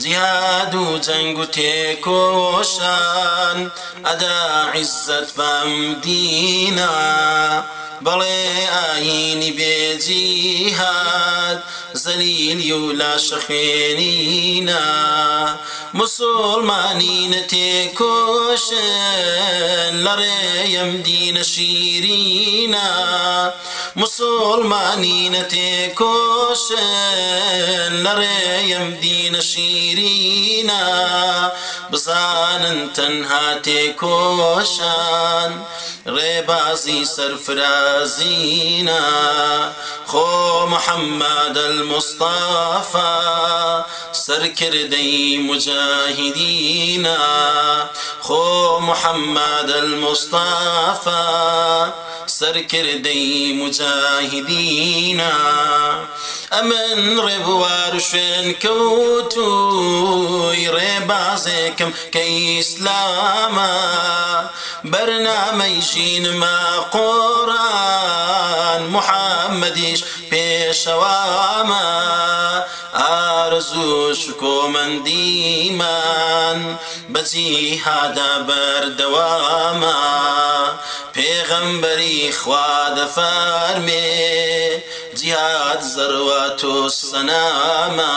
جهاد و جەنگ و تێکۆشان ئەدا بەڵێ ئاینی بێجیهاد زەلیلی و لاشە خوێنینە مسلمانینە تێکۆشن لە ڕێیم دینە شیرینە مسلمانینە تێکۆشن لە ڕێیم دینە شیرینە بزانن تەنها تێکۆشان ڕێبازی سەرفرازینە خۆ محەممەد المستافا سەرکردەی مجاهدینە خۆ محەممەد المستافا سەرکردەی مجاهدینە ئەمن ڕێبوار شوێن کەوتوی ڕێبازێکم کە ئیسلامە بەرنامەی ژینمە قۆران محەممەدیش پێشەوامە ئارزوش کۆمەندیمان بەجی هادا پیغمبری خواد فرمی جهاد ضروات و سناما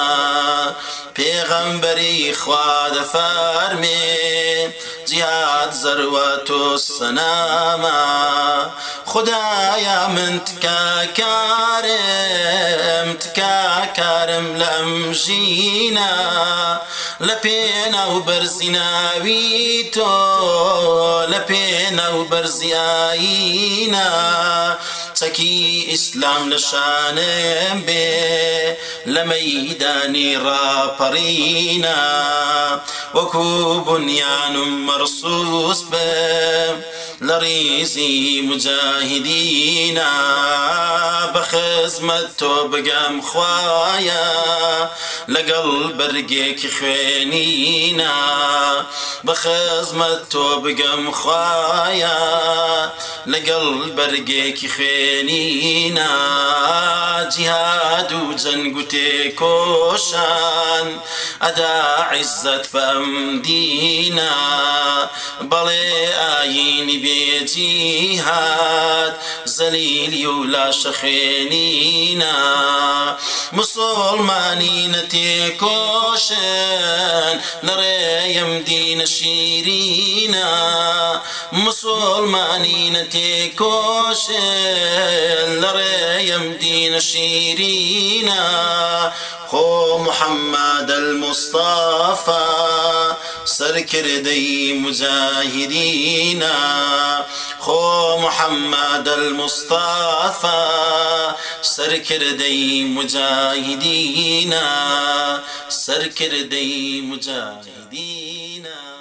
پیغمبری خواد فرمی جهاد ضروات و سناما خدایە من تکاکارم تکاکارم لەم ژینە لە پێنە و بەرزیناوی تۆ لە پێنە و بەرزیایینە چەکی ئیسلام لە لە مەیدانی ڕاپەڕینە وەکو بنیانم مەرسوس بم لە ڕیزی مجاهدینە بە خزمەت تۆ بگەم خوایە لەگەڵ بەرگێکی خوێنینە بە خزمەت تۆ بگەم خوایە لەگەڵ بەرگێکی خوێنینە جیهاد و جەنگ و تێکۆشان ئاینی بێجیهاد زەلیلی و لاشە خوێنینە مسلمانینە تێکۆشن لە ڕێیم دینە شیرینە ڕێیم دینە شیرینە خۆ محەممەد المستافا سەرکردەی مجاهدینە خۆ محەممەد المستافا سەرکردەی مجاهدینە سەرکردەی مجاهدینە